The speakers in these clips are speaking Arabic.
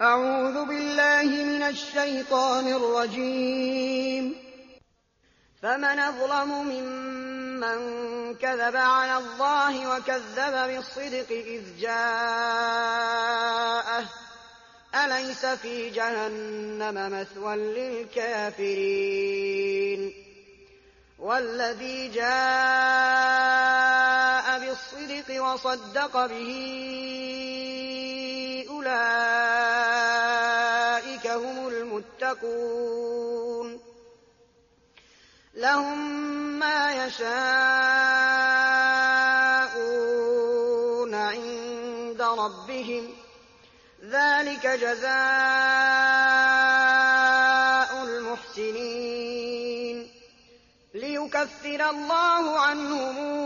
أعوذ بالله من الشيطان الرجيم. فمن أظلم ممن كذب على الله وكذب بالصدق إذ جاءه. أليس في جهنم مثوى للكافرين؟ والذي جاء بالصدق وصدق به أولئك هم المتقون. لهم ما يشاءون عند ربهم. ذلك جزاء المحسنين. ليكفر الله عنهم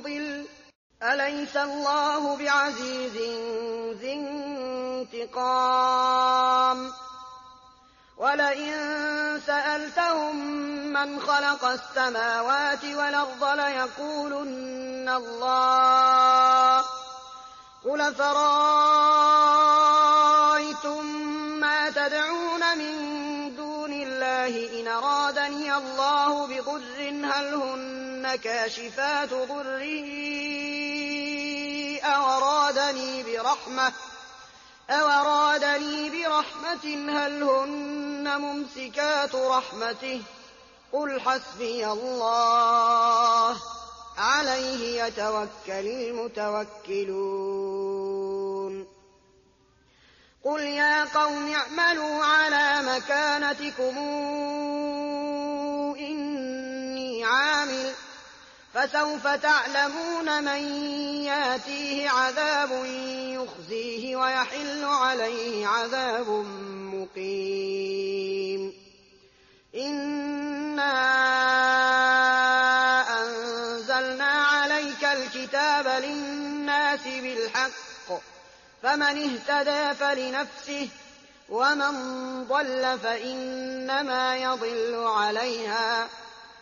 مضل أليس الله بعزيز ذي انتقام؟ ولئن سألتهم من خلق السماوات والأرض ليقولن الله. قل فرأيتم ما تدعون من دون الله إن أرادني الله بضر هل هن كاشفات ضره أو أرادني برحمة أو أرادني برحمة هل هن ممسكات رحمته قل حسبي الله عليه يتوكل المتوكلون قل يا قوم اعملوا على مكانتكم إني عامل فسوف تعلمون من ياتيه عذاب يخزيه ويحل عليه عذاب مقيم. إنا أنزلنا عليك الكتاب للناس بالحق فمن اهتدى فلنفسه ومن ضل فإنما يضل عليها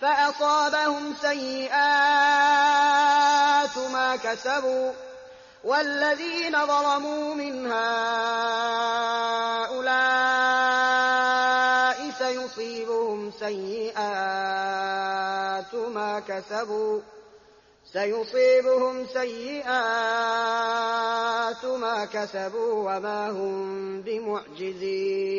فأصابهم سيئات ما كسبوا والذين ظلموا من هؤلاء سيصيبهم سيئات ما كسبوا سيصيبهم سيئات ما كسبوا وما هم بمعجزين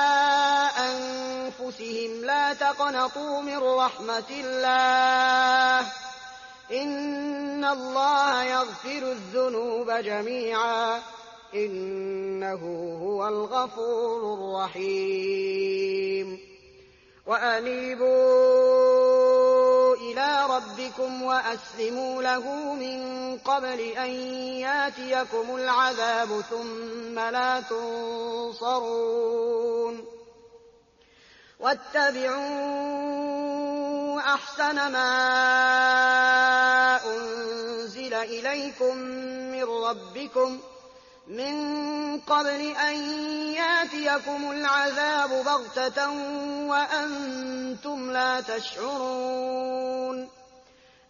تقنطوا من رحمة الله. إن الله يغفر الذنوب جميعا. إنه هو الغفور الرحيم. وأنيبوا إلى ربكم وأسلموا له من قبل أن ياتيكم العذاب ثم لا تنصرون. واتبعوا أحسن ما أنزل إليكم من ربكم من قبل أن ياتيكم العذاب بغتة وأنتم لا تشعرون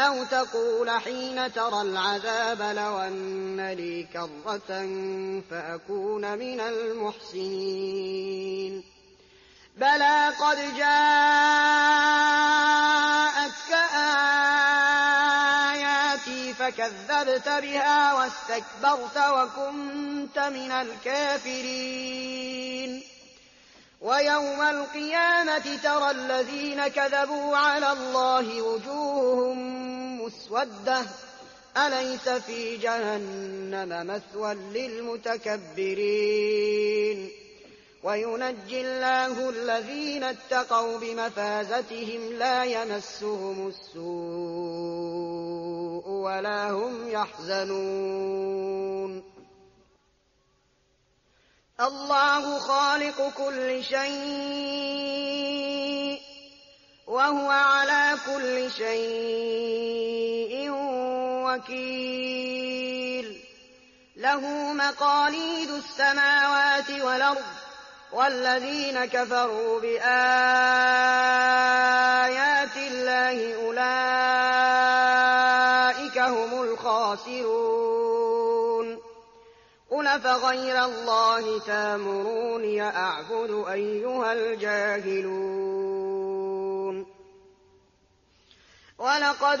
أو تقول حين ترى العذاب لو أن لي كرة فأكون من المحسنين. بلى قد جاءتك آياتي فكذبت بها واستكبرت وكنت من الكافرين. ويوم القيامة ترى الذين كذبوا على الله وجوههم مسودة أليس في جهنم مثوى للمتكبرين؟ وينجي الله الذين اتقوا بمفازتهم لا يمسهم السوء ولا هم يحزنون. الله خالق كل شيء وهو على كل شيء وكيل. له مقاليد السماوات والأرض والذين كفروا بآيات الله أولئك هم الخاسرون. قل فغير الله تامروني أعبد أيها الجاهلون. ولقد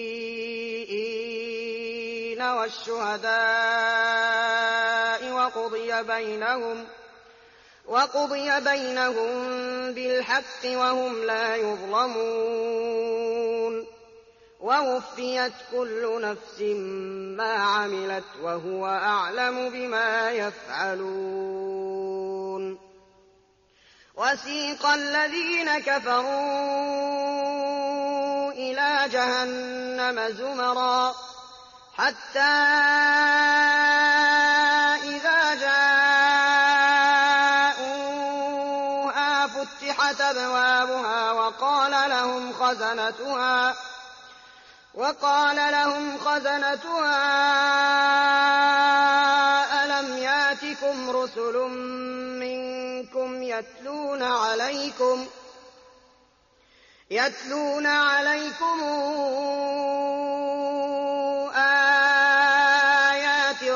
والشهداء وقضي بينهم بالحق وهم لا يظلمون. ووفيت كل نفس ما عملت وهو أعلم بما يفعلون. وسيق الذين كفروا إلى جهنم زمرا. حتى إذا جاءوها فتحت أبوابها وقال لهم خزنتها وقال لهم خزنتها ألم ياتكم رسل منكم يتلون عليكم؟ يتلون عليكم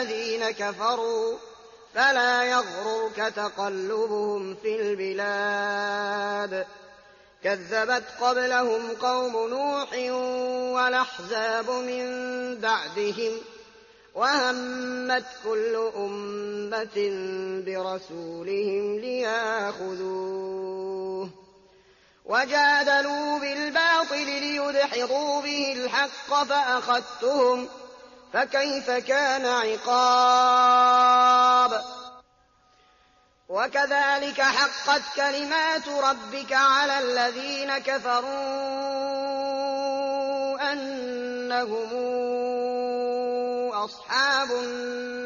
الذين كفروا فلا يغررك تقلبهم في البلاد. كذبت قبلهم قوم نوح والأحزاب من بعدهم وهمت كل أمة برسولهم ليأخذوه. وجادلوا بالباطل ليدحضوا به الحق فأخذتهم فكيف كان عقاب؟ وكذلك حقت كلمات ربك على الذين كفروا أنهم أصحاب النار.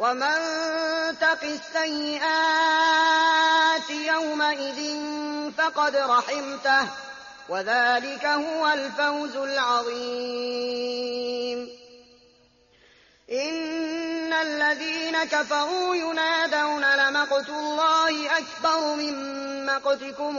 ومن تق السيئات يومئذ فقد رحمته وذلك هو الفوز العظيم. إن الذين كفروا ينادون لمقت الله أكبر من مقتكم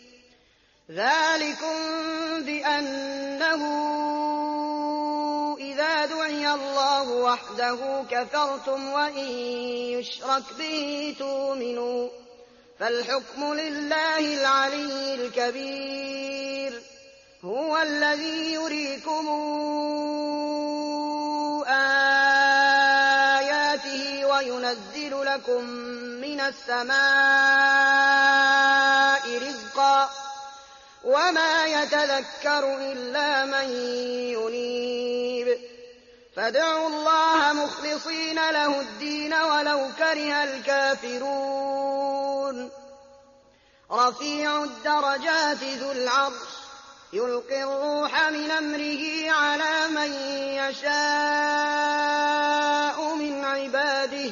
ذلكم بأنه إذا دعي الله وحده كفرتم وإن يشرك به تؤمنوا فالحكم لله العلي الكبير هو الذي يريكم آياته وينزل لكم من السماء رزقا وما يتذكر إلا من ينيب. فادعوا الله مخلصين له الدين ولو كره الكافرون. رفيع الدرجات ذو العرش يلقي الروح من أمره على من يشاء من عباده.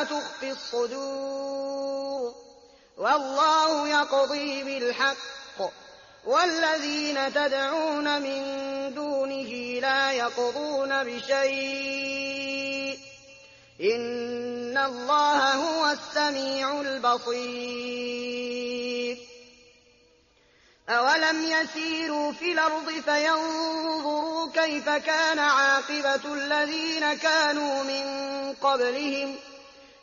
وما تخفي الصدور والله يقضي بالحق والذين تدعون من دونه لا يقضون بشيء إن الله هو السميع البصير أولم يسيروا في الأرض فينظروا كيف كان عاقبة الذين كانوا من قبلهم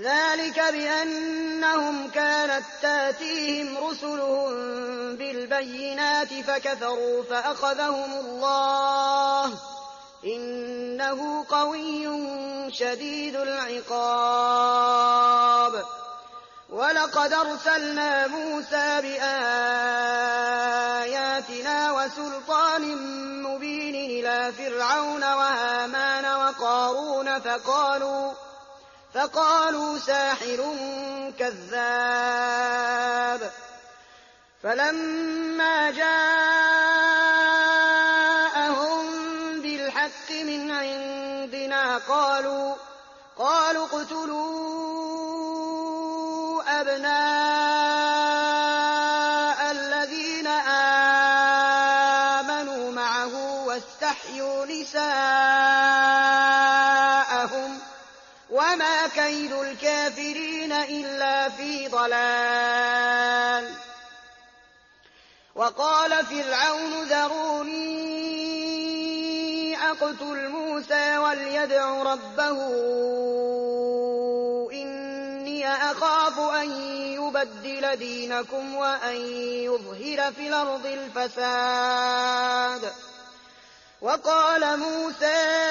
ذلك بأنهم كانت تأتيهم رسلهم بالبينات فكفروا فأخذهم الله. إنه قوي شديد العقاب. ولقد أرسلنا موسى بآياتنا وسلطان مبين إلى فرعون وهامان وقارون فقالوا فقالوا ساحر كذاب. فلما جاءهم بالحق من عندنا قالوا قالوا اقتلوا أبناء كيد الكافرين إلا في ضلال. وقال فرعون ذروني أقتل موسى وليدع ربه. إني أخاف أن يبدل دينكم وأن يظهر في الأرض الفساد. وقال موسى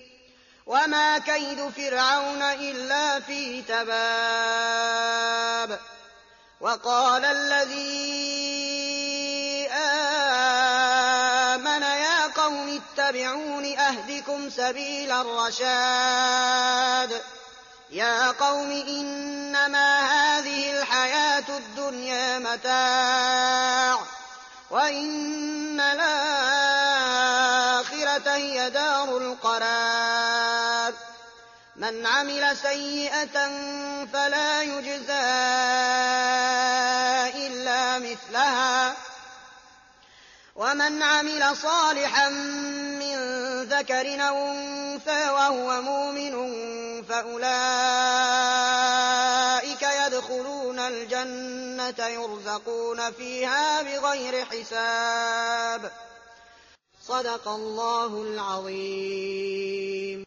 وما كيد فرعون إلا في تباب وقال الذي آمن يا قوم اتبعون أهدكم سبيل الرشاد يا قوم إنما هذه الحياة الدنيا متاع وإن الآخرة هي دار القرار من عمل سيئة فلا يجزى إلا مثلها ومن عمل صالحا من ذكر أو أنثى وهو مؤمن فأولئك الجنة يرزقون فيها بغير حساب. صدق الله العظيم.